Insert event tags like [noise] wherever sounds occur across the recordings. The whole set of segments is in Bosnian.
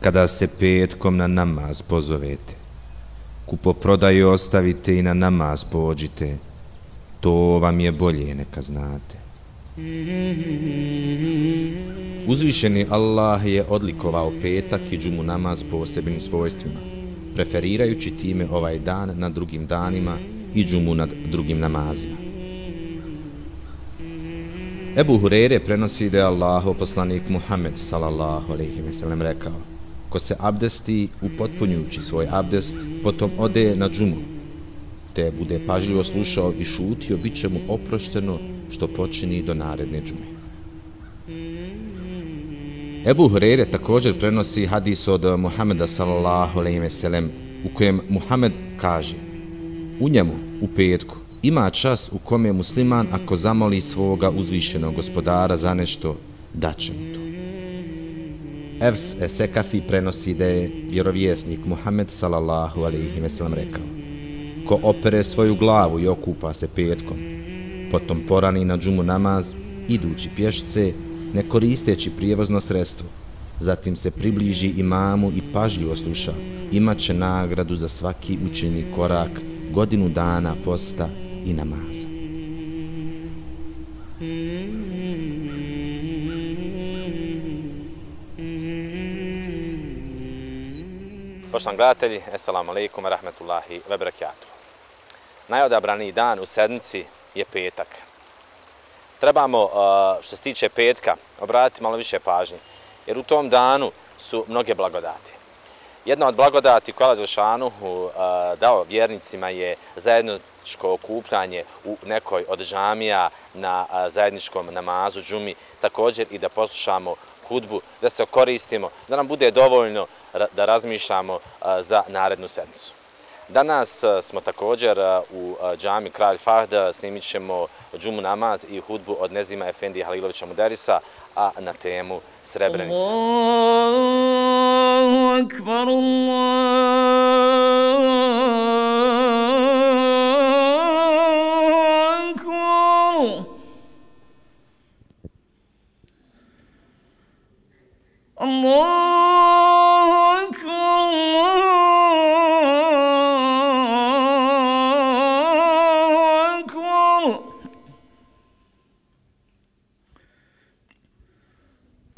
Kada se petkom na namaz pozovete, kupoprodaju ostavite i na namaz pođite, to vam je bolje neka znate. Uzvišeni Allah je odlikovao petak i džumu namaz posebnim svojstvima, preferirajući time ovaj dan nad drugim danima i džumu nad drugim namazima. Ebu Hurere prenosi da je Allahu poslanik Muhammed sallallahu alejhi ve sellem rekao: Ko se abdesti upotpunjujući svoj abdest, potom ode na džumu, te bude pažljivo slušao i šutio, bit će mu oprošteno što počini do naredne džume. Ebu Hurere također prenosi hadis od Muhameda sallallahu alejhi ve sellem u kojem Muhammed kaže: U njemu u petku ima čas u kome musliman ako zamoli svoga uzvišenog gospodara za nešto, daće mu to. Evs Esekafi prenosi da je vjerovjesnik Muhammed sallallahu alaihi ve sellem rekao Ko opere svoju glavu i okupa se petkom, potom porani na džumu namaz, idući pješce, ne koristeći prijevozno sredstvo, zatim se približi imamu i pažljivo sluša, imaće nagradu za svaki učeni korak godinu dana posta i namaza. Poštovani gledatelji, assalamu alaikum, rahmetullahi wa barakatuh. Najodabraniji dan u sedmici je petak. Trebamo, uh, što se tiče petka, obratiti malo više pažnje, jer u tom danu su mnoge blagodati. Jedna od blagodati koja Đelšanuhu uh, dao vjernicima je zajedničko okupljanje u nekoj od džamija na uh, zajedničkom namazu džumi, također i da poslušamo hudbu, da se koristimo, da nam bude dovoljno da razmišljamo za narednu sedmicu. Danas smo također u džami Kralj Fahd, snimit ćemo džumu namaz i hudbu od Nezima Efendi Halilovića Muderisa, a na temu Srebrenice. Allahu akbar, Allahu akbar. Allahu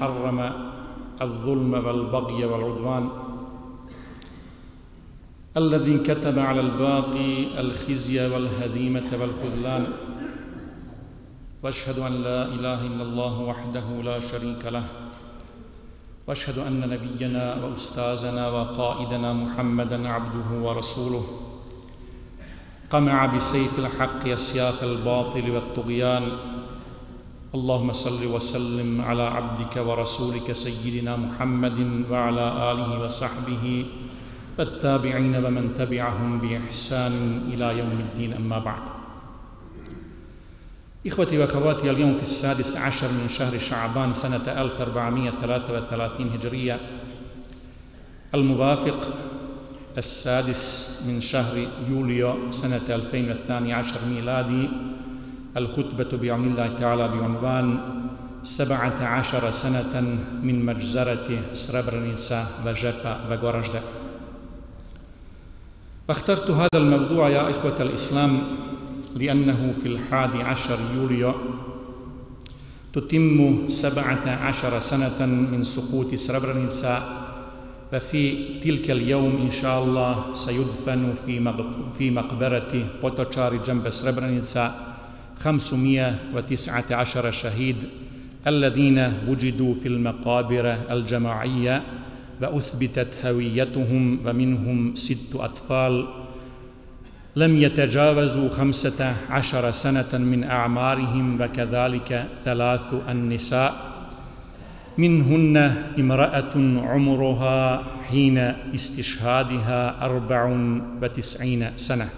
حرم الظلم والبغي والعدوان. الذي كتب على الباقي الخزي والهزيمة والخذلان. وأشهد أن لا إله إلا الله وحده لا شريك له. وأشهد أن نبينا وأستاذنا وقائدنا محمدا عبده ورسوله. قمع بسيف الحق اسياف الباطل والطغيان. اللهم صل وسلم على عبدك ورسولك سيدنا محمد وعلى آله وصحبه والتابعين ومن تبعهم بإحسان إلى يوم الدين. أما بعد. إخوتي وأخواتي اليوم في السادس عشر من شهر شعبان سنة 1433 هجرية الموافق السادس من شهر يوليو سنة 2012 ميلادي الخطبة بعون الله تعالى بعنوان سبعة عشر سنة من مجزرة سربرنيسا وجبا وغورجدة واخترت هذا الموضوع يا إخوة الإسلام لأنه في الحادي عشر يوليو تتم سبعة عشر سنة من سقوط سربرنيتسا وفي تلك اليوم إن شاء الله سيدفن في مقبرة بوتوشاري جنب سربرنيتسا 519 شهيد الذين وجدوا في المقابر الجماعية وأثبتت هويتهم ومنهم ست أطفال. لم يتجاوزوا خمسة عشر سنة من أعمارهم وكذلك ثلاث النساء. منهن امرأة عمرها حين استشهادها أربع وتسعين سنة.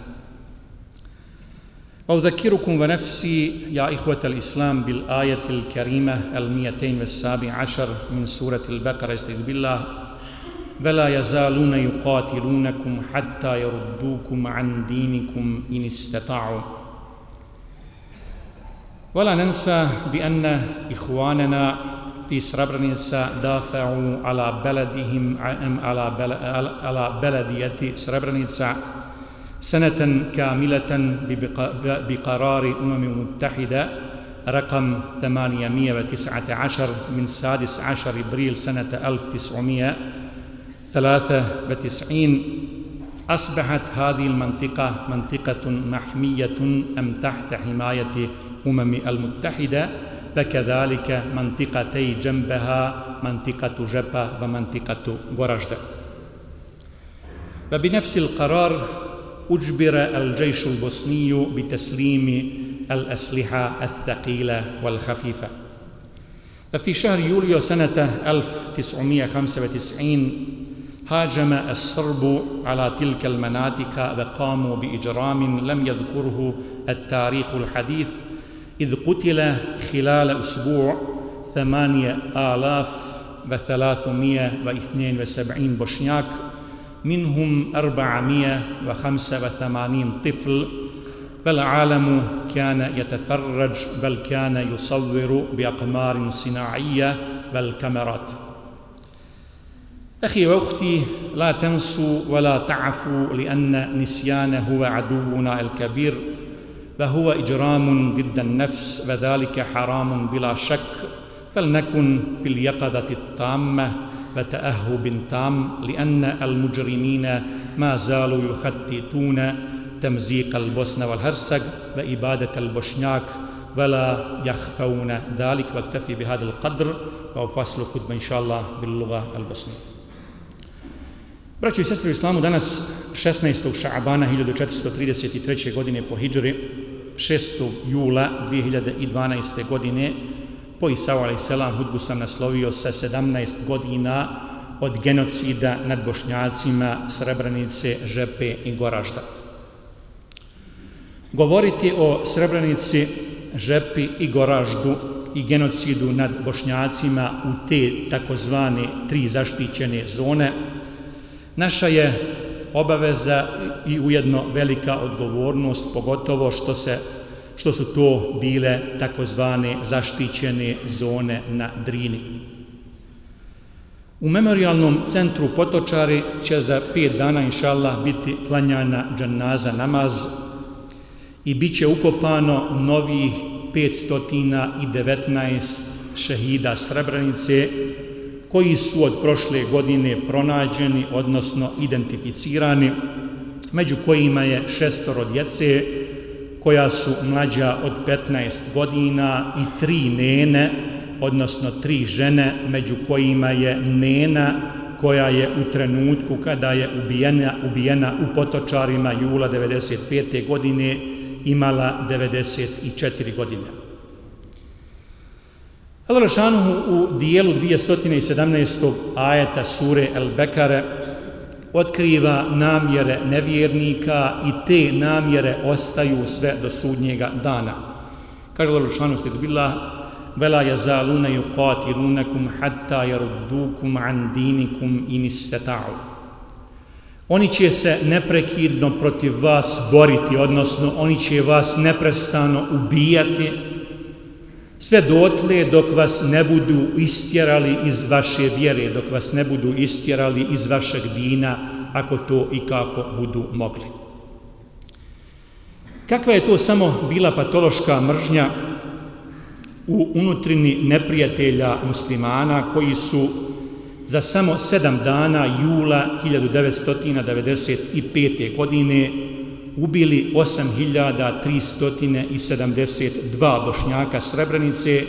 وأذكركم ونفسي يا إخوة الإسلام بالآية الكريمة المئتين والسابع عشر من سورة البقرة استغفر بالله. ولا يزالون يقاتلونكم حتى يردوكم عن دينكم إن استطاعوا. ولا ننسى بأن إخواننا في سربرنيتسا دافعوا على بلدهم على بلدية سربرنيتسا سنة كاملة بقرار أمم المتحدة رقم 819 من سادس عشر إبريل سنة 1900 ثلاثة وتسعين أصبحت هذه المنطقة منطقة محمية أم تحت حماية أمم المتحدة؟ وكذلك منطقتي جنبها منطقة جبا ومنطقة غرجدة. وبنفس القرار أجبر الجيش البوسني بتسليم الأسلحة الثقيلة والخفيفة. ففي شهر يوليو سنة 1995 هاجم الصرب على تلك المناطق وقاموا بإجرام لم يذكره التاريخ الحديث إذ قتل خلال أسبوع ثمانية آلاف وثلاثمائة واثنين وسبعين بوشنياك منهم أربعمائة وخمسة وثمانين طفل والعالم كان يتفرج بل كان يصور بأقمار صناعية والكاميرات أخي وأختي لا تنسوا ولا تعفوا لأن نسيان هو عدونا الكبير وهو إجرام ضد النفس وذلك حرام بلا شك فلنكن في اليقظة التامة. وتأهب تام لأن المجرمين ما زالوا يخططون تمزيق البوسنة والهرسك وإبادة البوشناك ولا يخفون ذلك واكتفي بهذا القدر وأفصل خطبة إن شاء الله باللغة البوسنية Braćo i sestre u islamu, danas 16. ša'abana 1433. godine po hijđri, 6. jula 2012. godine, po Isao a.s. hudbu sam naslovio sa 17 godina od genocida nad bošnjacima Srebrenice, Žepe i Goražda. Govoriti o Srebrenici, Žepi i Goraždu i genocidu nad bošnjacima u te takozvane tri zaštićene zone, naša je obaveza i ujedno velika odgovornost, pogotovo što, se, što su to bile takozvane zaštićene zone na Drini. U memorialnom centru Potočari će za pet dana, inša Allah, biti klanjana džanaza namaz i bit će ukopano novih 519 šehida Srebrenice koji su od prošle godine pronađeni, odnosno identificirani, među kojima je šestoro djece koja su mlađa od 15 godina i tri nene, odnosno tri žene, među kojima je nena koja je u trenutku kada je ubijena, ubijena u potočarima jula 95. godine imala 94 godine. Allah Rašanuhu u dijelu 217. ajeta sure El Bekare otkriva namjere nevjernika i te namjere ostaju sve do sudnjega dana. Kaže Allah Lušanu stidu billah vela yazaluna yuqatilunakum hatta yaruddukum an dinikum in istata'u Oni će se neprekidno protiv vas boriti, odnosno oni će vas neprestano ubijati, sve dotle dok vas ne budu istjerali iz vaše vjere, dok vas ne budu istjerali iz vašeg dina, ako to i kako budu mogli. Kakva je to samo bila patološka mržnja u unutrini neprijatelja muslimana koji su za samo sedam dana jula 1995. godine ubili 8372 bošnjaka Srebrenice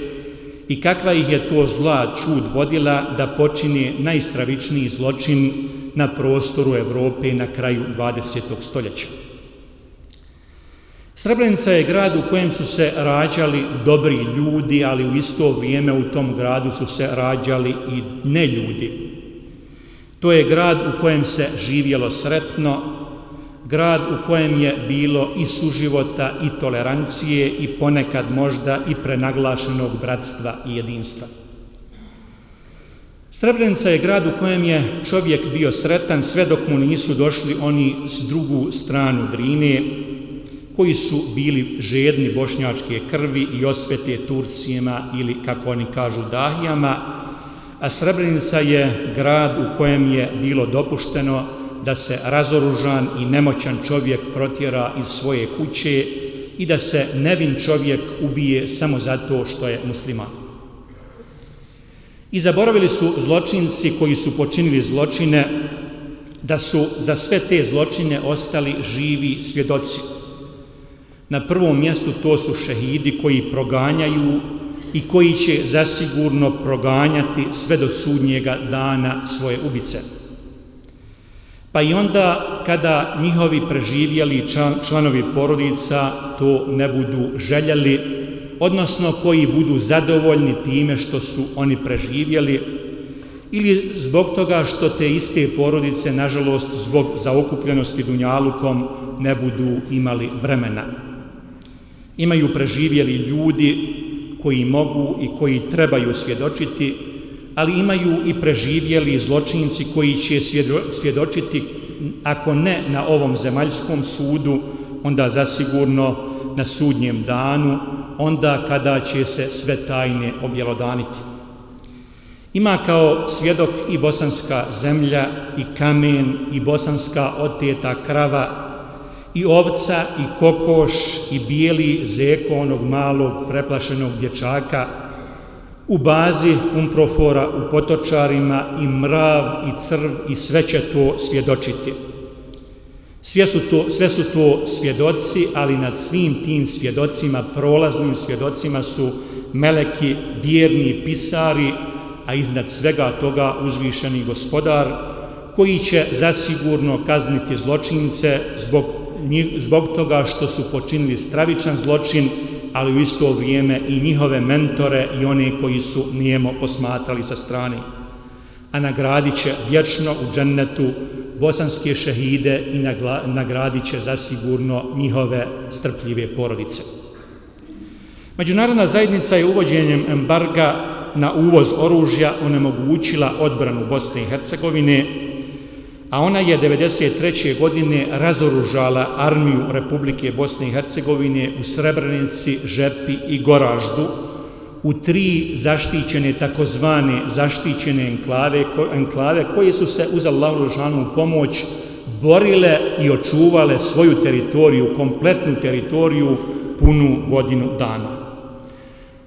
i kakva ih je to zla čud vodila da počine najstravičniji zločin na prostoru Evrope na kraju 20. stoljeća. Srebrenica je grad u kojem su se rađali dobri ljudi, ali u isto vrijeme u tom gradu su se rađali i neljudi. To je grad u kojem se živjelo sretno, grad u kojem je bilo i suživota i tolerancije i ponekad možda i prenaglašenog bratstva i jedinstva. Srebrenica je grad u kojem je čovjek bio sretan sve dok mu nisu došli oni s drugu stranu Drine, koji su bili žedni bošnjačke krvi i osvete Turcijama ili, kako oni kažu, Dahijama, a Srebrenica je grad u kojem je bilo dopušteno da se razoružan i nemoćan čovjek protjera iz svoje kuće i da se nevin čovjek ubije samo zato što je musliman. I zaboravili su zločinci koji su počinili zločine da su za sve te zločine ostali živi svjedoci. Na prvom mjestu to su šehidi koji proganjaju i koji će zasigurno proganjati sve do sudnjega dana svoje ubice. Pa i onda kada njihovi preživjeli članovi porodica to ne budu željeli, odnosno koji budu zadovoljni time što su oni preživjeli, ili zbog toga što te iste porodice, nažalost, zbog zaokupljenosti Dunjalukom, ne budu imali vremena. Imaju preživjeli ljudi koji mogu i koji trebaju svjedočiti, ali imaju i preživjeli zločinci koji će svjedočiti, ako ne na ovom zemaljskom sudu, onda zasigurno na sudnjem danu, onda kada će se sve tajne objelodaniti. Ima kao svjedok i bosanska zemlja, i kamen, i bosanska oteta krava, i ovca, i kokoš, i bijeli zeko onog malog preplašenog dječaka, u bazi umprofora, u potočarima, i mrav, i crv, i sve će to svjedočiti. Sve su, to, sve su to svjedoci, ali nad svim tim svjedocima, prolaznim svjedocima su meleki, vjerni pisari, a iznad svega toga uzvišeni gospodar, koji će zasigurno kazniti zločince zbog zbog toga što su počinili stravičan zločin, ali u isto vrijeme i njihove mentore i one koji su nijemo posmatrali sa strane. A nagradit će vječno u džennetu bosanske šehide i nagradit će zasigurno njihove strpljive porodice. Međunarodna zajednica je uvođenjem embarga na uvoz oružja onemogućila odbranu Bosne i Hercegovine, a ona je 1993. godine razoružala armiju Republike Bosne i Hercegovine u Srebrenici, Žepi i Goraždu u tri zaštićene, takozvane zaštićene enklave, enklave koje su se uz Allahu pomoć borile i očuvale svoju teritoriju, kompletnu teritoriju, punu godinu dana.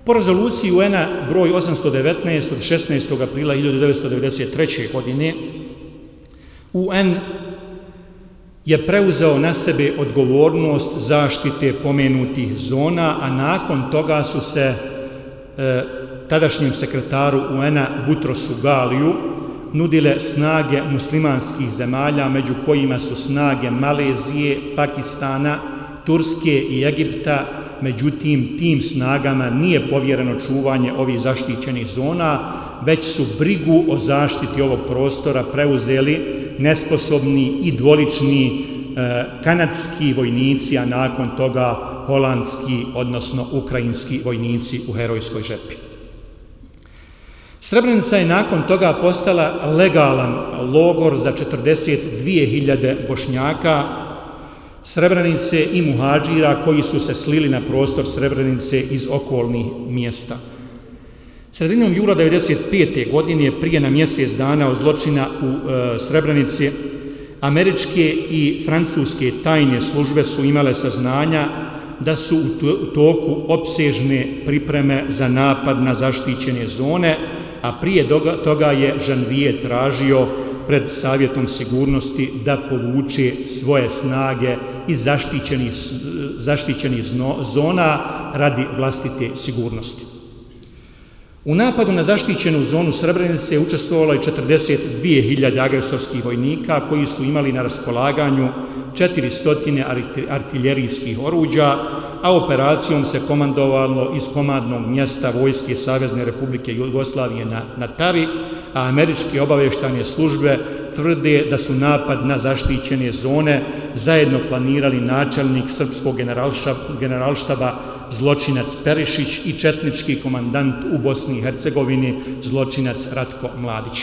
Po rezoluciji UN-a broj 819 od 16. aprila 1993. godine, UN je preuzeo na sebe odgovornost zaštite pomenutih zona, a nakon toga su se e, tadašnjem sekretaru UN-a Butrosu Galiju nudile snage muslimanskih zemalja, među kojima su snage Malezije, Pakistana, Turske i Egipta, međutim tim snagama nije povjereno čuvanje ovih zaštićenih zona, već su brigu o zaštiti ovog prostora preuzeli nesposobni i dvolični e, kanadski vojnici, a nakon toga holandski, odnosno ukrajinski vojnici u herojskoj žepi. Srebrenica je nakon toga postala legalan logor za 42.000 bošnjaka, Srebrenice i muhađira koji su se slili na prostor Srebrenice iz okolnih mjesta. Sredinom jula 1995. godine prije na mjesec dana od zločina u e, Srebrenici američke i francuske tajne službe su imale saznanja da su u toku opsežne pripreme za napad na zaštićene zone, a prije toga je Žanvije tražio pred Savjetom sigurnosti da povuče svoje snage iz zaštićenih, e, zaštićenih zona radi vlastite sigurnosti. U napadu na zaštićenu zonu Srebrenice je učestvovalo i 42.000 agresorskih vojnika koji su imali na raspolaganju 400 artiljerijskih oruđa, a operacijom se komandovalo iz komadnog mjesta Vojske Savezne Republike Jugoslavije na, na Tari, a američke obaveštane službe tvrde da su napad na zaštićene zone zajedno planirali načelnik srpskog generalštaba zločinac Perišić i četnički komandant u Bosni i Hercegovini zločinac Ratko Mladić.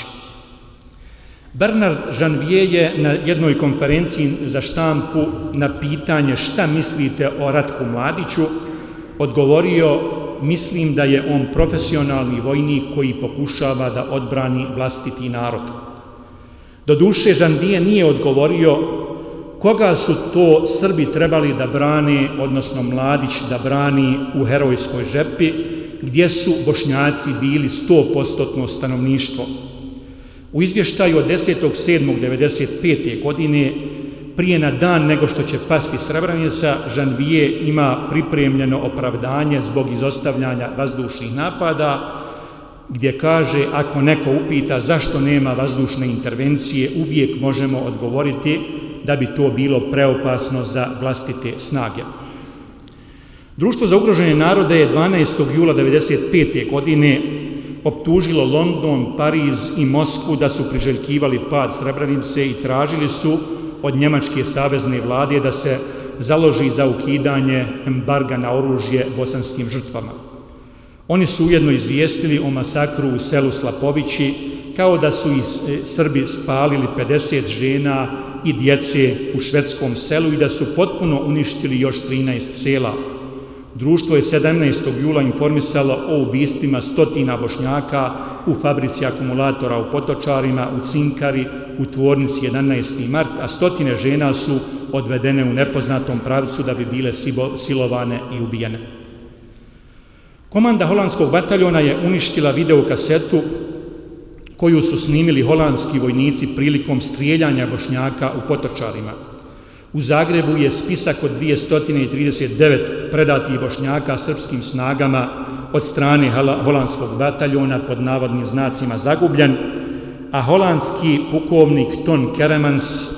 Bernard Janvier je na jednoj konferenciji za štampu na pitanje šta mislite o Ratku Mladiću odgovorio mislim da je on profesionalni vojnik koji pokušava da odbrani vlastiti narod. Doduše, duše nije odgovorio koga su to Srbi trebali da brani, odnosno Mladić da brani u herojskoj žepi, gdje su bošnjaci bili 100% stanovništvo. U izvještaju od 10.7.95. godine, prije na dan nego što će pasti Srebrenica, Žanvije ima pripremljeno opravdanje zbog izostavljanja vazdušnih napada, gdje kaže, ako neko upita zašto nema vazdušne intervencije, uvijek možemo odgovoriti da bi to bilo preopasno za vlastite snage. Društvo za ugrožene narode je 12. jula 1995. godine optužilo London, Pariz i Moskvu da su priželjkivali pad Srebrenice i tražili su od Njemačke savezne vlade da se založi za ukidanje embarga na oružje bosanskim žrtvama. Oni su ujedno izvijestili o masakru u selu Slapovići, kao da su i e, Srbi spalili 50 žena i djece u švedskom selu i da su potpuno uništili još 13 sela. Društvo je 17. jula informisalo o ubistima stotina bošnjaka u fabrici akumulatora u Potočarima, u Cinkari, u tvornici 11. mart, a stotine žena su odvedene u nepoznatom pravcu da bi bile silovane i ubijene. Komanda holandskog bataljona je uništila videokasetu koju su snimili holandski vojnici prilikom strijeljanja bošnjaka u Potočarima. U Zagrebu je spisak od 239 predatih bošnjaka srpskim snagama od strane holandskog bataljona pod navodnim znacima zagubljen, a holandski pukovnik Ton Keremans e,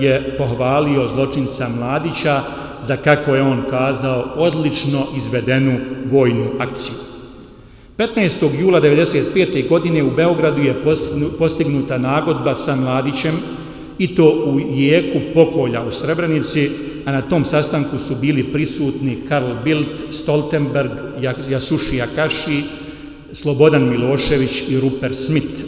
je pohvalio zločinca Mladića za kako je on kazao odlično izvedenu vojnu akciju. 15. jula 1995. godine u Beogradu je postignuta nagodba sa Mladićem i to u jeku pokolja u Srebrenici a na tom sastanku su bili prisutni Karl Bildt, Stoltenberg, Jasuši Akaši, Slobodan Milošević i Rupert Smith.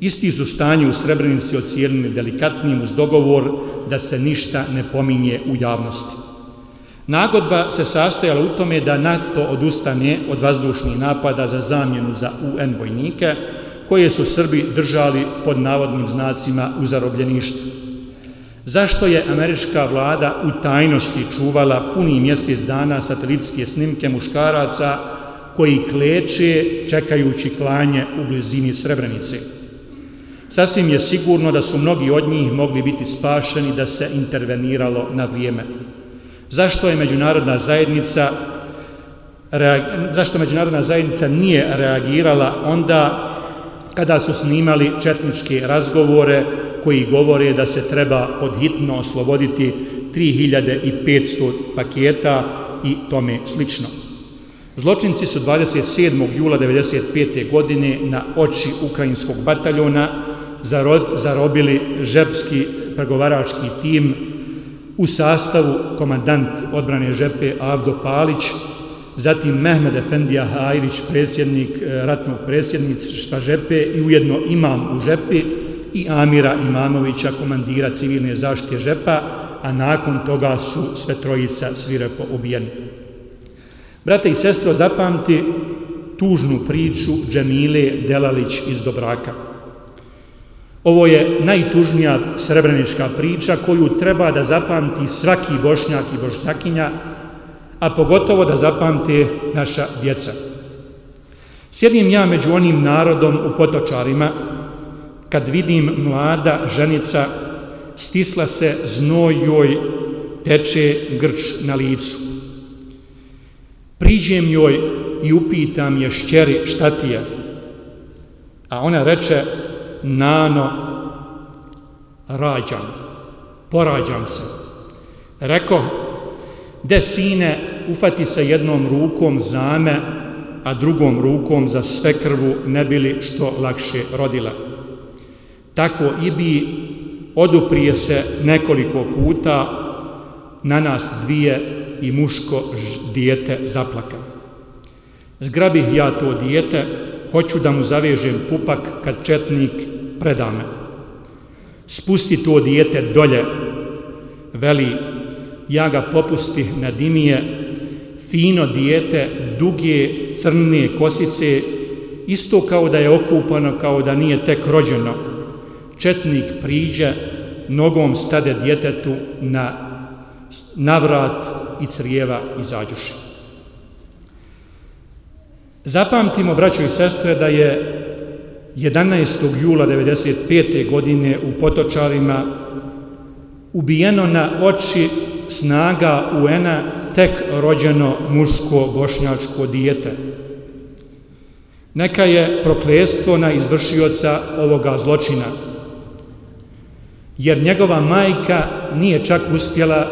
Isti su stanje u Srebrenici ocijenili delikatnim uz dogovor da se ništa ne pominje u javnosti. Nagodba se sastojala u tome da NATO odustane od vazdušnih napada za zamjenu za UN vojnike, koje su Srbi držali pod navodnim znacima u zarobljeništvu. Zašto je američka vlada u tajnosti čuvala puni mjesec dana satelitske snimke muškaraca koji kleče čekajući klanje u blizini Srebrenice? Sasvim je sigurno da su mnogi od njih mogli biti spašeni da se interveniralo na vrijeme. Zašto je međunarodna zajednica zašto međunarodna zajednica nije reagirala onda kada su snimali četničke razgovore koji govore da se treba podhitno osloboditi 3500 paketa i tome slično. Zločinci su 27. jula 1995. godine na oči ukrajinskog bataljona zarobili žepski pregovarački tim u sastavu komandant odbrane žepe Avdo Palić, zatim Mehmed Efendija Hajrić, predsjednik e, ratnog predsjedništva žepe i ujedno imam u žepi i Amira Imamovića, komandira civilne zaštite žepa, a nakon toga su sve trojica svirepo ubijeni. Brate i sestro, zapamti tužnu priču Džemile Delalić iz Dobraka. Ovo je najtužnija srebrenička priča koju treba da zapamti svaki bošnjak i bošnjakinja, a pogotovo da zapamte naša djeca. Sjedim ja među onim narodom u potočarima, kad vidim mlada ženica stisla se znoj joj teče grč na licu. Priđem joj i upitam je šćeri šta ti je. A ona reče, nano, rađam, porađam se. Reko, de sine, ufati se jednom rukom za me, a drugom rukom za sve krvu ne bili što lakše rodila. Tako i bi oduprije se nekoliko puta na nas dvije i muško dijete zaplaka. Zgrabih ja to dijete, hoću da mu zavežem pupak kad četnik preda me. Spusti to dijete dolje, veli, ja ga popusti na dimije, fino dijete, duge crne kosice, isto kao da je okupano, kao da nije tek rođeno. Četnik priđe, nogom stade djetetu na navrat i crijeva izađuši. Zapamtimo, braćo i sestre, da je 11. jula 1995. godine u Potočarima ubijeno na oči snaga UN-a tek rođeno muško bošnjačko dijete. Neka je proklestvo na izvršioca ovoga zločina, jer njegova majka nije čak uspjela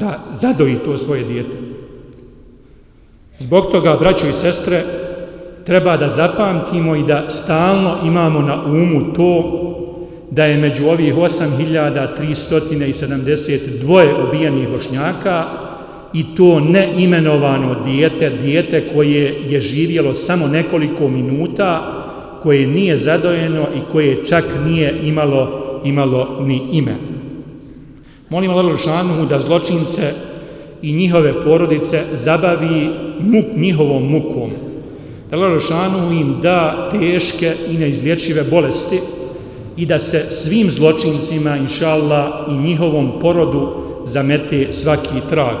da zadoji to svoje dijete. Zbog toga, braćo i sestre, treba da zapamtimo i da stalno imamo na umu to da je među ovih 8372 ubijenih bošnjaka i to neimenovano dijete, dijete koje je živjelo samo nekoliko minuta, koje nije zadojeno i koje čak nije imalo, imalo ni ime. Molim Allah Žanu da zločince i njihove porodice zabavi muk, njihovom mukom. Da ono Allah im da teške i neizlječive bolesti, i da se svim zločincima, inša Allah, i njihovom porodu zamete svaki trag.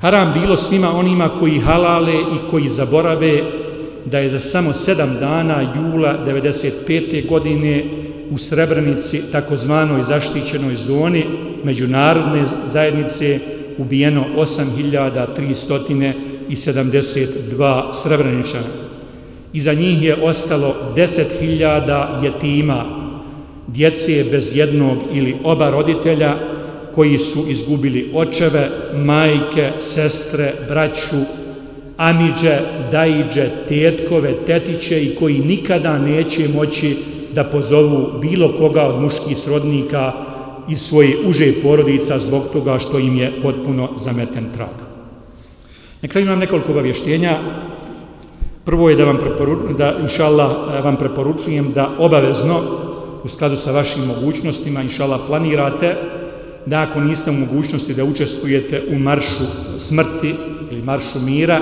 Haram bilo svima onima koji halale i koji zaborave da je za samo sedam dana jula 95. godine u Srebrenici, takozvanoj zaštićenoj zoni međunarodne zajednice, ubijeno 8300 72 Srebreničana. Iza njih je ostalo deset hiljada jetima, djece bez jednog ili oba roditelja, koji su izgubili očeve, majke, sestre, braću, amiđe, dajiđe, tetkove, tetiće i koji nikada neće moći da pozovu bilo koga od muških srodnika iz svoje uže porodica zbog toga što im je potpuno zameten trag. Na kraju imam nekoliko obavještenja. Prvo je da vam preporučujem, da inšallah eh, vam preporučujem da obavezno u skladu sa vašim mogućnostima inšallah planirate da ako niste u mogućnosti da učestvujete u maršu smrti ili maršu mira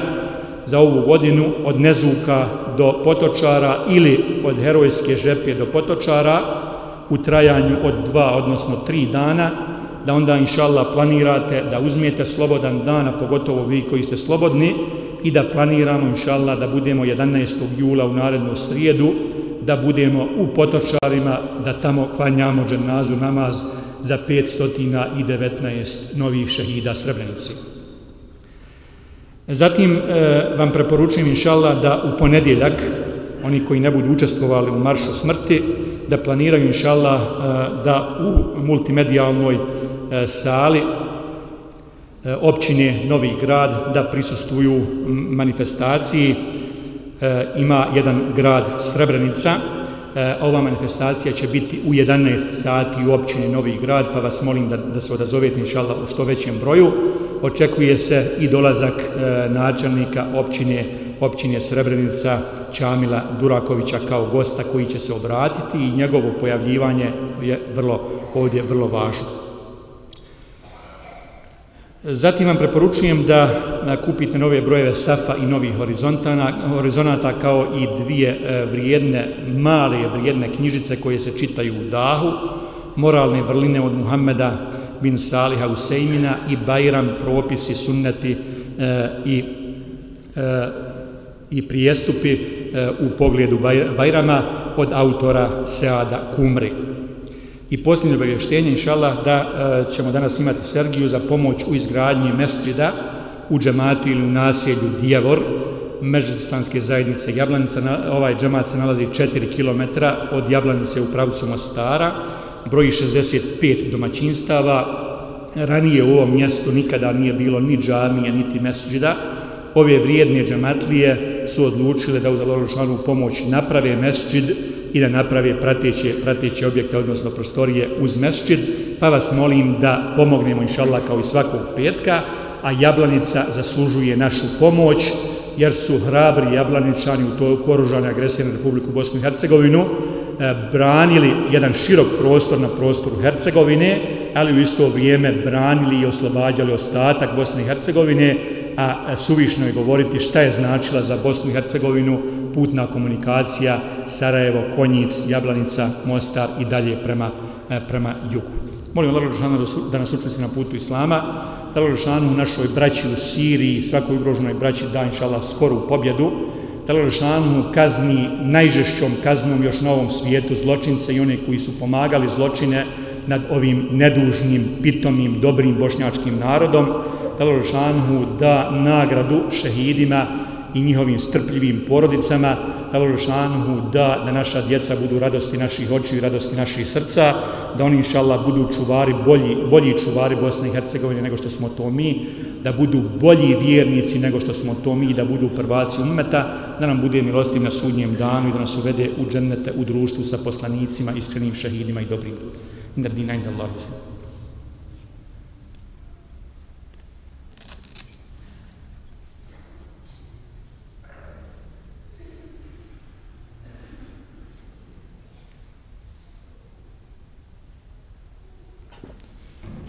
za ovu godinu od Nezuka do Potočara ili od Herojske žepje do Potočara u trajanju od dva, odnosno tri dana, da onda inšallah planirate da uzmijete slobodan dan, a pogotovo vi koji ste slobodni, i da planiramo inšallah da budemo 11. jula u narednu srijedu, da budemo u Potočarima, da tamo klanjamo dženazu namaz za 519 novih šehida Srebrenici. Zatim e, vam preporučujem inšallah da u ponedjeljak, oni koji ne budu učestvovali u maršu smrti, da planiraju inšallah e, da u multimedijalnoj E, sali e, općine Novi grad da prisustuju manifestaciji. E, ima jedan grad Srebrenica. Ova manifestacija će biti u 11 sati u općini Novi grad pa vas molim da, da se odazovete inšala u što većem broju. Očekuje se i dolazak načelnika općine općine Srebrenica Čamila Durakovića kao gosta koji će se obratiti i njegovo pojavljivanje je vrlo ovdje vrlo važno. Zatim vam preporučujem da kupite nove brojeve Safa i novih horizonata kao i dvije e, vrijedne, male vrijedne knjižice koje se čitaju u dahu, moralne vrline od Muhammeda bin Saliha Usejmina i Bajram propisi sunneti e, i e, i prijestupi e, u pogledu Bajrama od autora Seada Kumri. I posljednje obavještenje, inšala, da e, ćemo danas imati Sergiju za pomoć u izgradnji mesčida u džematu ili u naselju Dijavor, Međustanske zajednice Jablanica. Ovaj džemat se nalazi 4 km od Jablanice u pravcu Mostara, broji 65 domaćinstava. Ranije u ovom mjestu nikada nije bilo ni džamije, niti mesčida. Ove vrijedne džematlije su odlučile da uz Allahovu pomoć naprave mesčid i da naprave prateće, prateće objekte, odnosno prostorije uz mesčid, pa vas molim da pomognemo, inša kao i svakog petka, a Jablanica zaslužuje našu pomoć, jer su hrabri Jablaničani u toj oružanoj agresiji na Republiku Bosnu i Hercegovinu e, branili jedan širok prostor na prostoru Hercegovine, ali u isto vrijeme branili i oslobađali ostatak Bosne i Hercegovine, a suvišno je govoriti šta je značila za Bosnu i Hercegovinu putna komunikacija Sarajevo, Konjic, Jablanica, Mostar i dalje prema, e, prema jugu. Molim Allah Rošanu da nas učesti na putu Islama, da Allah Rošanu našoj braći u Siriji, svakoj ugroženoj braći da inšala skoru pobjedu, da Allah Rošanu kazni najžešćom kaznom još na ovom svijetu zločince i one koji su pomagali zločine nad ovim nedužnim, pitomim, dobrim bošnjačkim narodom, Đalešanhu da nagradu šehidima i njihovim strpljivim porodicama, Đalešanhu da, da naša djeca budu radosti naših očiju i radosti naših srca, da oni inša Allah budu čuvari, bolji, bolji čuvari Bosne i Hercegovine nego što smo to mi, da budu bolji vjernici nego što smo to mi, da budu prvaci umeta, da nam bude milostiv na sudnjem danu i da nas uvede u džennete, u društvu sa poslanicima, iskrenim šehidima i dobrim ljudima. Inna dina inda Allah islam.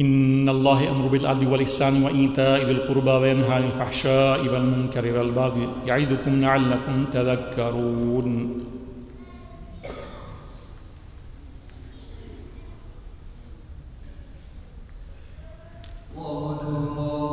إن الله أمر بالعدل والإحسان وإيتاء ذي القربى وينهى عن الفحشاء والمنكر والبغي يعظكم لعلكم تذكرون الله أكبر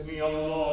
Semi-Allah.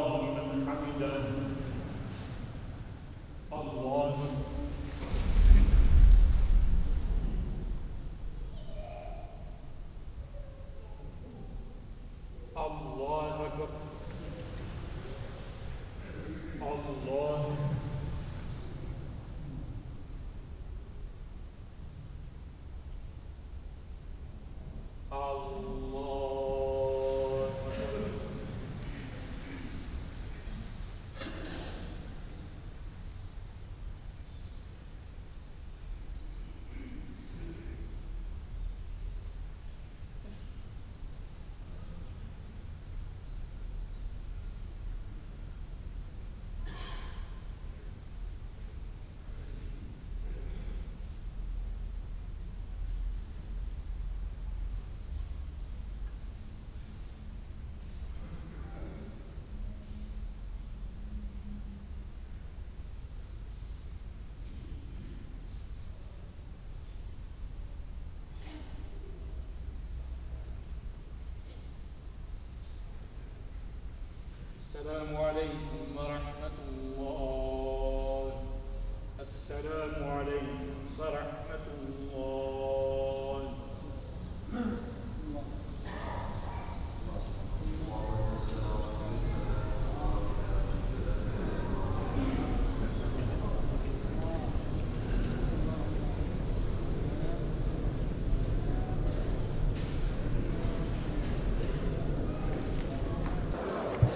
السلام عليكم.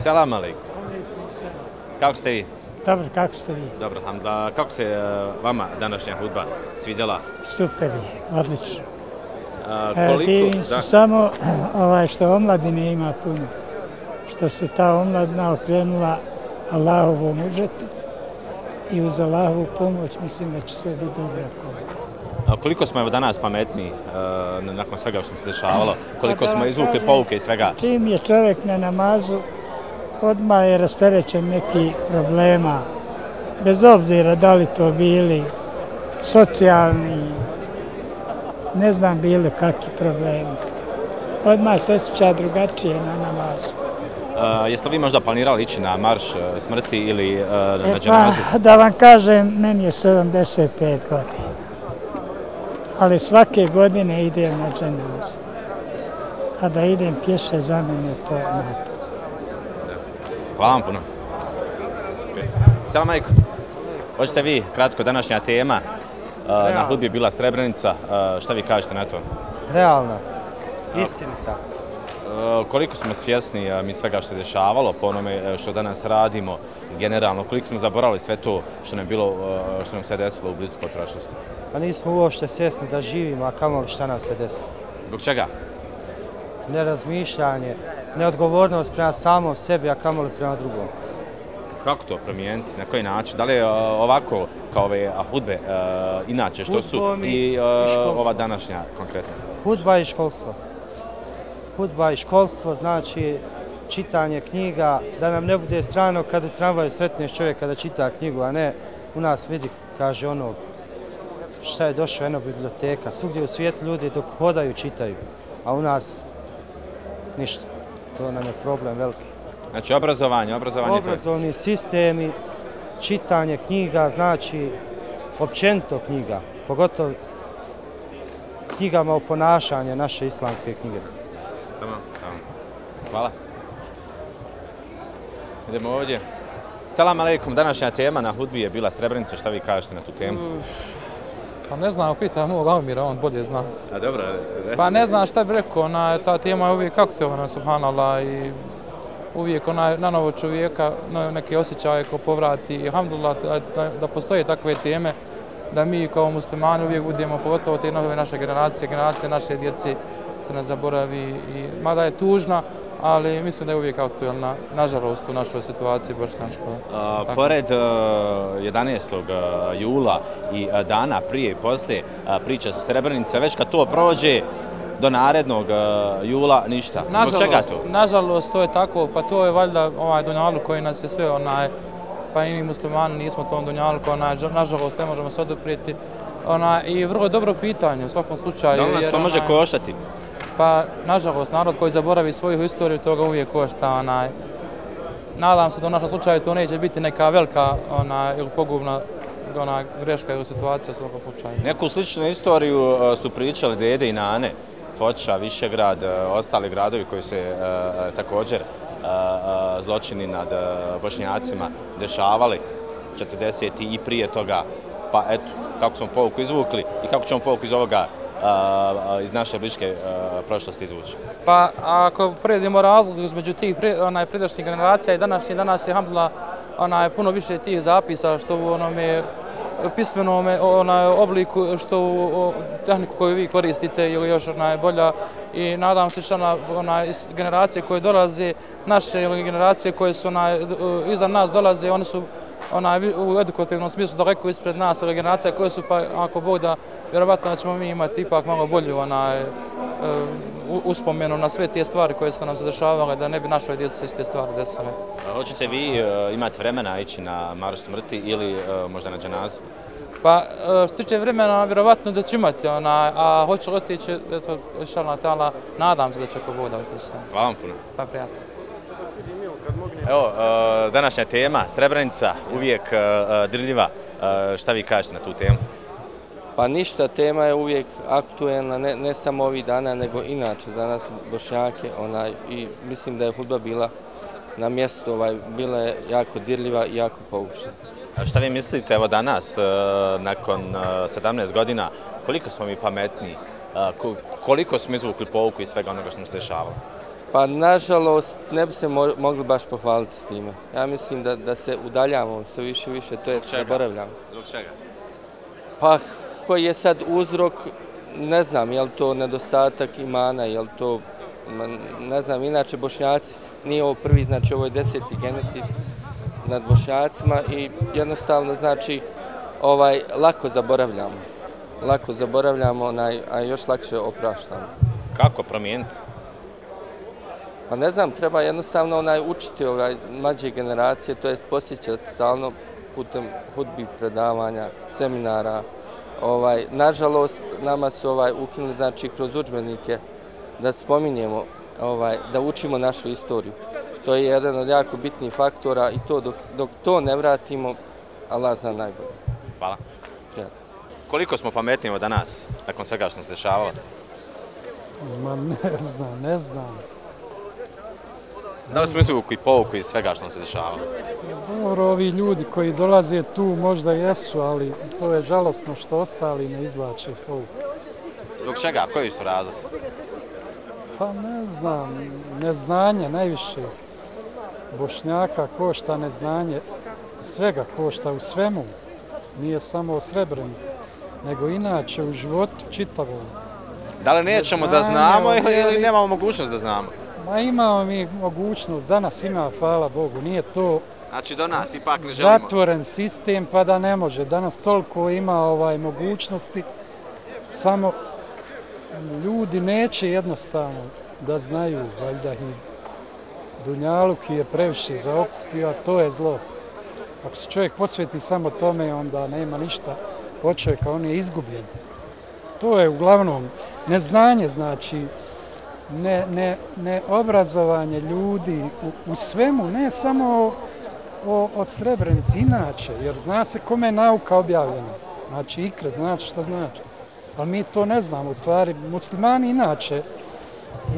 Selam alaikum. Kako ste vi? Dobro, kako ste vi? Dobro, hamdla. Kako se e, vama današnja hudba svidjela? Super je, odlično. A, E, divim se samo [clears throat] ovaj, što omladine ima puno. Što se ta omladina okrenula Allahovom užetu i uz Allahovu pomoć mislim da će sve biti dobro. A koliko smo evo danas pametni e, nakon svega što se dešavalo? Koliko smo izvukli pouke i svega? Čim je čovjek na namazu, odmah je rasterećen neki problema, bez obzira da li to bili socijalni, ne znam bili kakvi problemi. Odmah se osjeća drugačije na namazu. Jeste li možda planirali ići na marš e, smrti ili e, na E dženazu? pa, da vam kažem, meni je 75 godina. Ali svake godine idem na dženazu. A da idem pješe za mene to napad. Hvala vam puno. Selam alaikum. Hoćete vi, kratko, današnja tema. Na hudbi je bila Srebrenica. Šta vi kažete na to? Realna, istinita. E, Koliko smo svjesni mi svega što se dešavalo po onome e, što danas radimo generalno, koliko smo zaboravili sve to što nam je bilo, e, što nam se desilo u bliskoj prošlosti? Pa nismo uopšte svjesni da živimo, a kamoli šta nam se desi. Zbog čega? Nerazmišljanje, neodgovornost prema samom sebi, a kamoli prema drugom. Kako to promijeniti? Na koji način? Da li je ovako kao ove hudbe e, inače što su i- i, e, i ova današnja konkretno? Hudba i školstvo. Hudba i školstvo znači čitanje knjiga, da nam ne bude strano kad u tramvaju sretneš čovjeka da čita knjigu, a ne u nas vidi, kaže ono, šta je došao jedna biblioteka. Svugdje u svijetu ljudi dok hodaju čitaju, a u nas ništa. To nam je problem veliki. Znači obrazovanje, obrazovanje to je- Obrazovni sistemi, čitanje knjiga, znači općenito knjiga, pogotovo knjigama o ponašanju naše islamske knjige. Tamam, tamam. Hvala. Idemo ovdje. Salam aleikum, današnja tema na hudbi je bila Srebrenica, šta vi kažete na tu temu? Pa ne znam, pitam mog Amira, on bolje zna. A dobro, recite. Pa ne znam šta bi rekao, ona, ta tema je uvijek aktualna, subhanallah, i uvijek ona, na novo čovjeka na neke osjećaje ko povrati. I alhamdulillah da, da, da postoje takve teme, da mi kao muslimani uvijek budemo, pogotovo te nove naše generacije, generacije naše djeci se ne zaboravi. I, mada je tužna, ali mislim da je uvijek aktualna, nažalost, u našoj situaciji bošnjačkoj. Tako. pored uh, 11. jula i uh, dana prije i poslije priča su Srebrenica, već kad to prođe do narednog uh, jula ništa. Zbog čega Nažalost, to? nažalost to je tako, pa to je valjda ovaj dunjalu koji nas je sve onaj, pa i mi muslimani nismo tom dunjalu, onaj, nažalost ne možemo se. Ona, I vrlo dobro pitanje u svakom slučaju. Da li nas to može onaj, koštati? Pa, nažalost, narod koji zaboravi svoju historiju, toga uvijek košta. Onaj. Nadam se da u našem slučaju to neće biti neka velika ona, ili pogubna ona, greška ili situacija u svakom slučaju. Neku sličnu istoriju e, su pričali Dede i Nane, Foča, Višegrad, e, ostali gradovi koji se e, također uh, zločini nad bošnjacima dešavali 40 i prije toga. Pa eto, kako smo pouku izvukli i kako ćemo pouku iz ovoga iz naše bliške prošlosti izvući. Pa ako predimo razlog između tih onaj predašnjih generacija i današnji, danas je alhamdulillah onaj puno više tih zapisa što u onome pismenom onaj obliku što u tehniku koju vi koristite ili još onaj bolja i nadam se što ona, iz generacije koje dolaze naše ili generacije koje su onaj iza nas dolaze oni su onaj, u edukativnom smislu daleko ispred nas ili generacija koje su pa ako Bog da vjerovatno da ćemo mi imati ipak malo bolju onaj, u- uspomenu na sve te stvari koje su nam se dešavale, da ne bi našoj djeci se iste stvari desile. Hoćete vi uh, imati vremena ići na marš smrti ili uh, možda na dženazu? Pa, što se tiče vremena, vjerovatno da ću imati, a hoću otići, eto, šalna tala, nadam se da će ako Bog da otići. Hvala vam puno. Pa, prijatno. Evo, uh, današnja tema, Srebrenica, uvijek uh, dirljiva. Uh, šta vi kažete na tu temu? Pa ništa, tema je uvijek aktuelna, ne, ne samo ovih dana, nego inače za nas bošnjake. Onaj, I mislim da je hudba bila na mjestu, ovaj, bila je jako dirljiva i jako poučna. A šta vi mislite, evo danas, nakon uh, 17 godina, koliko smo mi pametni, ko- koliko smo izvukli pouku iz svega onoga što nam se dešavalo? Pa nažalost ne bi se mo mogli baš pohvaliti s time. Ja mislim da, da se udaljamo sve više i više, to je zaboravljamo. Zbog čega? Pa koji je sad uzrok, ne znam, je li to nedostatak imana, je li to, ne znam, inače Bošnjaci, nije ovo prvi, znači ovo je deseti genocid nad Bošnjacima i jednostavno, znači, ovaj, lako zaboravljamo. Lako zaboravljamo, onaj, a još lakše opraštamo. Kako promijeniti? Pa ne znam, treba jednostavno onaj učiti ovaj mlađe generacije, to jest posjećati stalno putem hudbi predavanja, seminara. Ovaj, nažalost, nama su ovaj ukinuli znači kroz udžbenike da spominjemo, ovaj, da učimo našu istoriju. To je jedan od jako bitnih faktora i to dok, dok to ne vratimo, Allah zna najbolje. Hvala. Prijatno. Koliko smo pametniji od danas, nakon svega što se dešavalo? Ma ne znam, ne znam. Da li smo izvuku i povuku iz svega što nam se dešavalo? Dobro, ovi ljudi koji dolaze tu možda jesu, ali to je žalosno što ostali ne izlače pouku. Zbog čega? Koji su razlozi? Pa ne znam, neznanje najviše. Bošnjaka košta neznanje, svega košta u svemu. Nije samo o Srebrenici, nego inače u životu čitavom. Da li nećemo da znamo ili, ili nemamo mogućnost da znamo? Ma imamo mi mogućnost, danas ima, hvala Bogu, nije to Znači do nas ipak ne želimo. zatvoren sistem pa da ne može. Danas toliko ima ovaj mogućnosti, samo ljudi neće jednostavno da znaju, valjda i Dunjaluk je previše zaokupio, a to je zlo. Ako se čovjek posveti samo tome, onda nema ništa od čovjeka, on je izgubljen. To je uglavnom neznanje, znači, ne, ne, ne obrazovanje ljudi u, u svemu, ne samo o, o, o Srebrenici, inače, jer zna se kome je nauka objavljena. Znači, ikre, znači šta znači. Ali mi to ne znamo, u stvari, muslimani inače,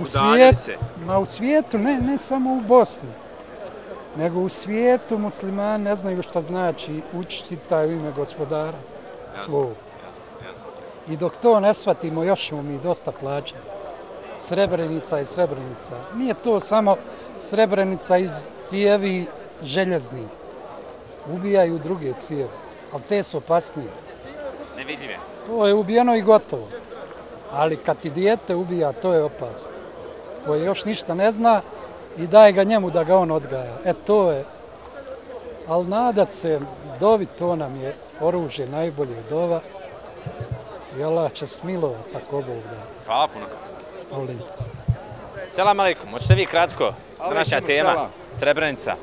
u svijetu, se. ma u svijetu, ne, ne samo u Bosni, nego u svijetu muslimani ne znaju šta znači učiti taj ime gospodara svog. I dok to ne shvatimo, još ćemo mi dosta plaćati. Srebrenica i Srebrenica. Nije to samo Srebrenica iz cijevi željeznih. Ubijaju druge cijevi, ali te su opasnije. Nevidljive. To je ubijeno i gotovo. Ali kad ti dijete ubija, to je opasno. Koje još ništa ne zna i daje ga njemu da ga on odgaja. E to je. Ali nadat se, dovi to nam je oružje najbolje dova. I Allah će smilovat tako Bog da. Hvala puno. Selam alaikum, hoćete vi kratko? Današnja tema, selam. Srebrenica.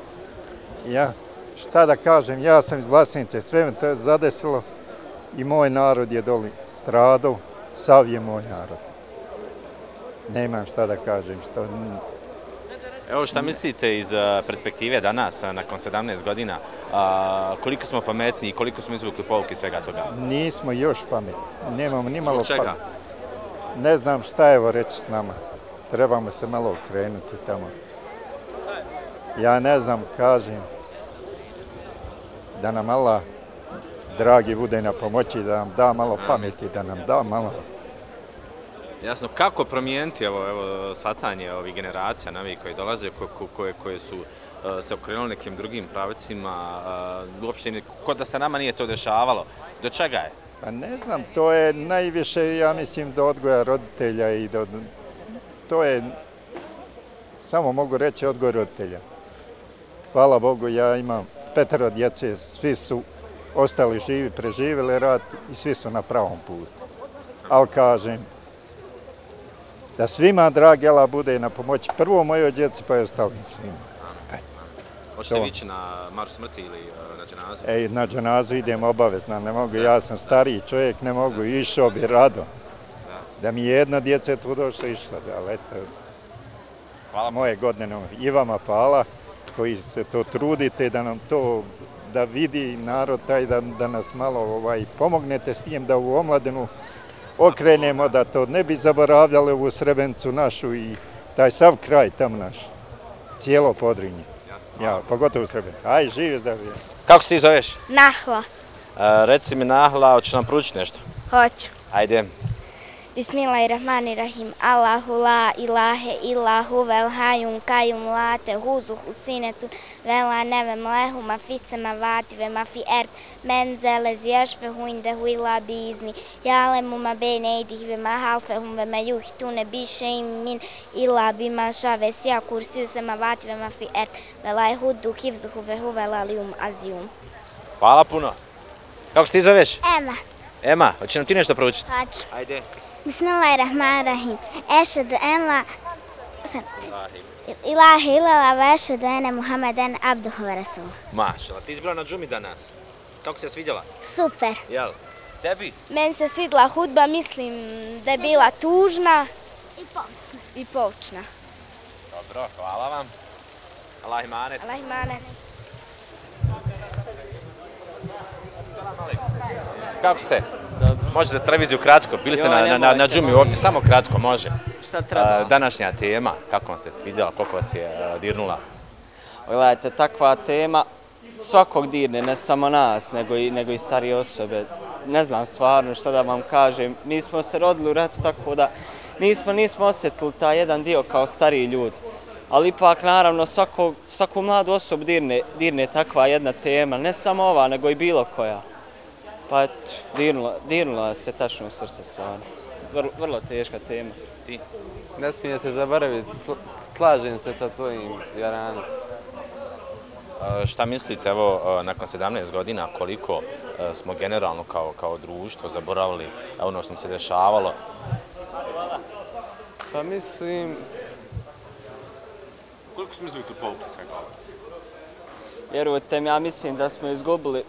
Ja, šta da kažem, ja sam iz Vlasnice, sve me to je zadesilo i moj narod je doli stradao, sav je moj narod. Nemam šta da kažem, što Evo šta mislite iz perspektive danas, nakon 17 godina, a, koliko smo pametni i koliko smo izvukli povuke svega toga? nismo još pametni, nemamo ni malo Zbog čega? pameti. Ne znam šta je reći s nama, trebamo se malo okrenuti tamo. Ja ne znam, kažem, da nam Allah, dragi, bude na pomoći, da nam da malo pameti, da nam da malo Jasno, kako promijeniti evo, evo, satanje ovih generacija novih koji dolaze, ko, ko, koje, koje su a, se okrenuli nekim drugim pravicima, uopšte kod da se nama nije to dešavalo. Do čega je? Pa ne znam, to je najviše, ja mislim, do odgoja roditelja i do... To je, samo mogu reći, odgoj roditelja. Hvala Bogu, ja imam petero djece, svi su ostali živi, preživjeli rat i svi su na pravom putu. Ali kažem, da svima, dragela bude na pomoći prvo mojoj djeci, pa i ostalim svima. Hoćete To. ići na marš smrti ili a, na dženazu? Ej, na dženazu idem obavezno, ne mogu, ja sam stariji čovjek, ne mogu, išao bi rado. Da mi je jedna djeca tu došla, išla, ali eto, Hvala. moje godine, no, i vama hvala koji se to trudite da nam to, da vidi narod taj, da, da nas malo ovaj, pomognete s tim da u omladinu okrenemo, da to ne bi zaboravljali ovu Srebrenicu našu i taj sav kraj tam naš, cijelo podrinje. Ja, pogotovo Srebrenica. Aj, živi zdravi. Kako se ti zoveš? Nahla, A, reci mi Nahla, hoćeš nam poručiti nešto? hoću. Ajde. Bismillahirrahmanirrahim. Allahu la ilahe illa huvel hayun kajum la te huzuhu sinetu vela neve mlehu ma fi samavati ve ma fi ert men zele zješfehu indehu illa bizni jalemu ma bene idih ve ma halfehum ve ma juhtune biše im min illa bima šave sija kursiju samavati ve ma fi ert vela je hudu hivzuhu ve huvel alium azijum. Hvala puno. Kako se ti zoveš? Ema. Ema, hoće nam ti nešto proučiti? Hoću. Ajde. Bismillahirrahmanirrahim. Ešhedu en la... Ilahe ilala wa ešhedu ene Muhammeden abduhu wa rasuluh. Mašala, ti izbrao na džumi danas. Kako se svidjela? Super. Jel? Tebi? Meni se svidla hudba, mislim da je bila tužna. I poučna. I poučna. Dobro, hvala vam. Allah imanet. Allah imanet. Kako ste? Može za televiziju kratko, bili ste na, na, na, na džumi ovdje, samo kratko, može. Šta treba? Današnja tema, kako vam se svidjela, koliko vas je dirnula? Gledajte, takva tema svakog dirne, ne samo nas, nego i, nego i starije osobe. Ne znam stvarno šta da vam kažem. Mi smo se rodili u ratu tako da nismo, nismo osjetili taj jedan dio kao stariji ljudi. Ali ipak, naravno, svako, svaku mladu osobu dirne, dirne takva jedna tema, ne samo ova, nego i bilo koja. Pa eto, dirnula, dirnula se tačno u srce stvarno. Vrlo, vrlo teška tema. Ti? Ne smije se zaboraviti, slažem se sa tvojim Jaranom. Šta mislite, evo, nakon 17 godina, koliko smo generalno kao, kao društvo zaboravili ono što nam se dešavalo? Pa mislim... Koliko smo izvukli pouke svega Vjerujte mi, ja mislim da smo izgubili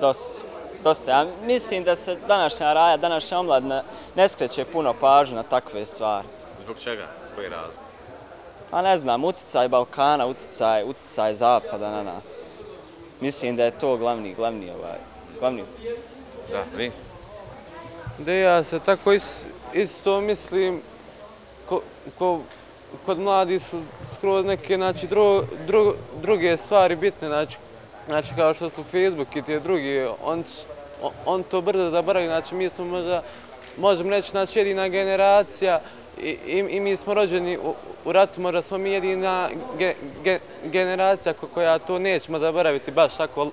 dosta. Dosta. Ja mislim da se današnja raja, današnja omladna ne skreće puno pažnju na takve stvari. Zbog čega? Koji je razlog? Pa ne znam, uticaj Balkana, uticaj, uticaj Zapada na nas. Mislim da je to glavni, glavni, ovaj, glavni uticaj. Da, vi? Da ja se tako is, isto mislim, ko, ko, kod mladi su skroz neke, znači, dru, dru, druge stvari bitne, znači, znači kao što su Facebook i te drugi, on, on, to brzo zaboravi, znači mi smo možda, možemo reći, znači jedina generacija i, i, i mi smo rođeni u, u ratu, možda smo mi jedina ge, ge, generacija koja to nećemo zaboraviti baš tako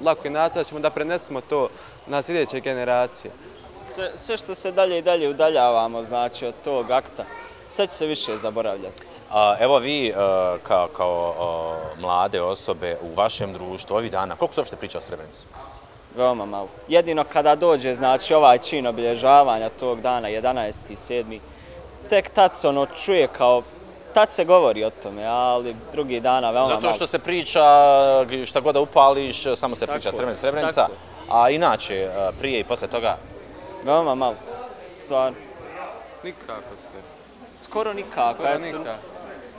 lako i nas, ćemo da prenesemo to na sljedeće generacije. Sve, sve što se dalje i dalje udaljavamo, znači, od tog akta, sve će se više zaboravljati. A, evo vi, a, kao, kao a, mlade osobe u vašem društvu, ovih dana, koliko se uopšte priča o Srebrenicu? Veoma malo. Jedino kada dođe, znači, ovaj čin obilježavanja tog dana, 11.7. Tek tad se ono čuje kao, tad se govori o tome, ali drugi dana veoma malo. Zato što se priča, šta god da upališ, samo se priča Srebrenica, Srebrenica, a inače, prije i posle toga? Veoma malo, stvarno. Nikako skoro. Skoro nikako, Skoro eto. nikako.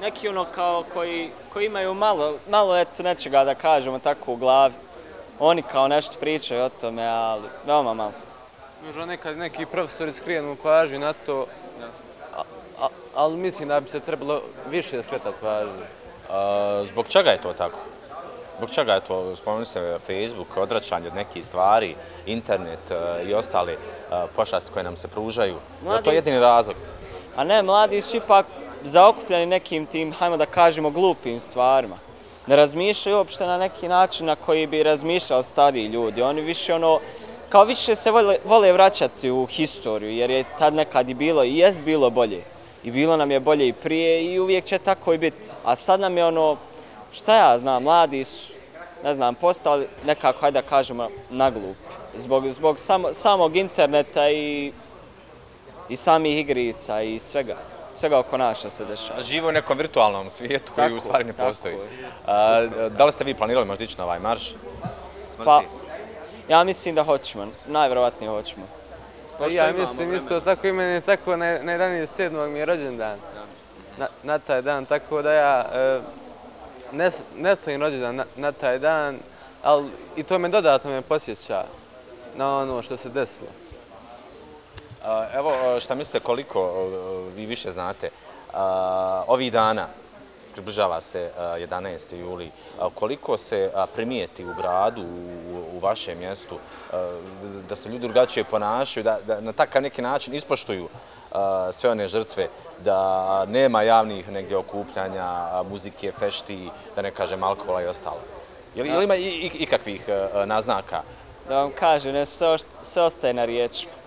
Neki ono kao koji, koji imaju malo, malo eto nečega da kažemo tako u glavi. Oni kao nešto pričaju o tome, ali veoma malo. Možda nekad neki profesori skrijenu pažnju na to, a, a, ali mislim da bi se trebalo više skretati pažnju. A, zbog čega je to tako? Zbog čega je to, spomenuli ste Facebook, odvraćanje od nekih stvari, internet a, i ostale a, pošasti koje nam se pružaju. Je li to Mladi- jedini razlog? A ne, mladi su ipak zaokupljeni nekim tim, hajmo da kažemo, glupim stvarima. Ne razmišljaju uopšte na neki način na koji bi razmišljali stariji ljudi. Oni više ono, kao više se vole, vole vraćati u historiju, jer je tad nekad i bilo, i jest bilo bolje. I bilo nam je bolje i prije i uvijek će tako i biti. A sad nam je ono, šta ja znam, mladi su, ne znam, postali nekako, hajde da kažemo, naglupi. Zbog, zbog samo, samog interneta i i samih igrica i svega. Svega oko nas što se dešava. Žive u nekom virtualnom svijetu koji Tako u stvari ne postoji. A, da li ste vi planirali možda ići na ovaj marš? Pa, ja mislim da hoćemo, najvjerovatnije hoćemo. Pa ja mislim isto tako i meni je tako na, na 11.7. mi je rođendan. Na, na taj dan, tako da ja e, ne, s- ne slavim rođendan na, na taj dan, ali i to me dodatno me posjeća na ono što se desilo. Evo, šta mislite koliko vi više znate? Ovih dana, približava se 11. juli. Koliko se primijeti u gradu, u vašem mjestu, da se ljudi drugačije ponašaju, da na takav neki način ispoštuju sve one žrtve, da nema javnih negdje okupljanja, muzike, fešti, da ne kažem alkohola i ostalo? Je li ima ikakvih naznaka? Da vam kažem, sve ostaje na riječima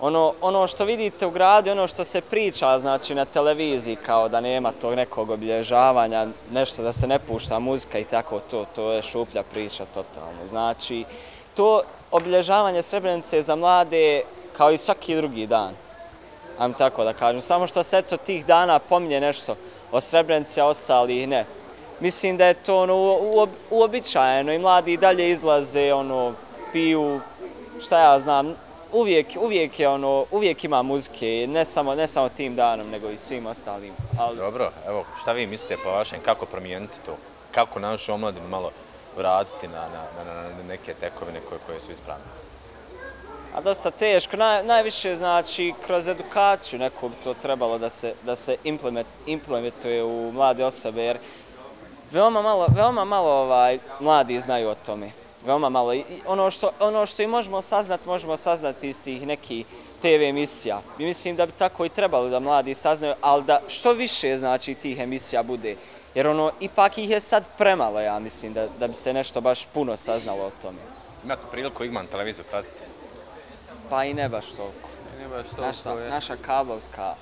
ono, ono što vidite u gradu, ono što se priča znači, na televiziji kao da nema tog nekog obilježavanja, nešto da se ne pušta muzika i tako to, to je šuplja priča totalno. Znači, to obilježavanje Srebrenice za mlade kao i svaki drugi dan, ajmo tako da kažem, samo što se to tih dana pominje nešto o Srebrenici, a ostali ne. Mislim da je to ono, uobičajeno i mladi dalje izlaze, ono, piju, šta ja znam, uvijek, uvijek je ono, uvijek ima muzike, ne samo, ne samo tim danom, nego i svim ostalim. Ali... Dobro, evo, šta vi mislite po vašem, kako promijeniti to? Kako našu omladinu malo vratiti na, na, na, na neke tekovine koje, koje su ispravne? A dosta teško, Naj, najviše znači kroz edukaciju neko bi to trebalo da se, da se implement, implementuje u mlade osobe, jer veoma malo, veoma malo ovaj, mladi znaju o tome veoma malo. I ono što, ono što i možemo saznati, možemo saznati iz tih nekih TV emisija. I mislim da bi tako i trebalo da mladi saznaju, ali da što više znači tih emisija bude. Jer ono, ipak ih je sad premalo, ja mislim, da, da bi se nešto baš puno saznalo o tome. Imate priliku Igman televiziju pratiti? Pa i ne baš toliko. Ne baš toliko, naša, naša kablovska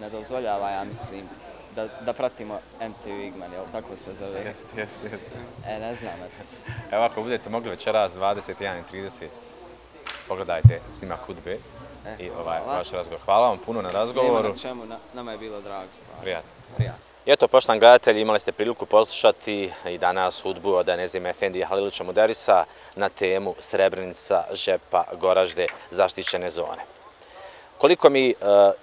ne dozvoljava, ja mislim, da, da pratimo MTV Igman, jel tako se zove? Jeste, jeste, jeste. E, ne znam. Evo ako budete mogli večeras 21.30, pogledajte snimak hudbe e, i ovaj, vaš razgovor. Hvala vam puno na razgovoru. Nema na čemu, na, nama je bilo drago stvar. Prijatno. Prijatno. I eto, poštan gledatelji, imali ste priliku poslušati i danas hudbu od Enezim Efendi Halilića Muderisa na temu Srebrenica, Žepa, Goražde, zaštićene zone koliko mi e,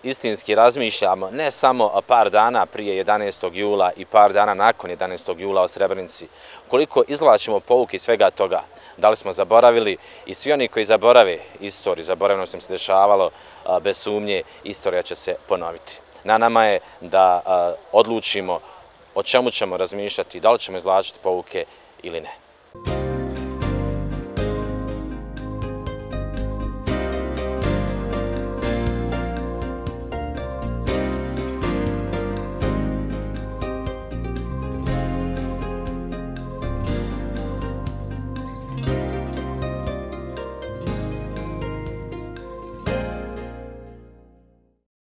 istinski razmišljamo, ne samo par dana prije 11. jula i par dana nakon 11. jula o Srebrenici, koliko izvlačimo pouke svega toga, da li smo zaboravili i svi oni koji zaborave istoriju, zaboravno sam se dešavalo, e, bez sumnje, istorija će se ponoviti. Na nama je da e, odlučimo o čemu ćemo razmišljati, da li ćemo izvlačiti pouke ili ne.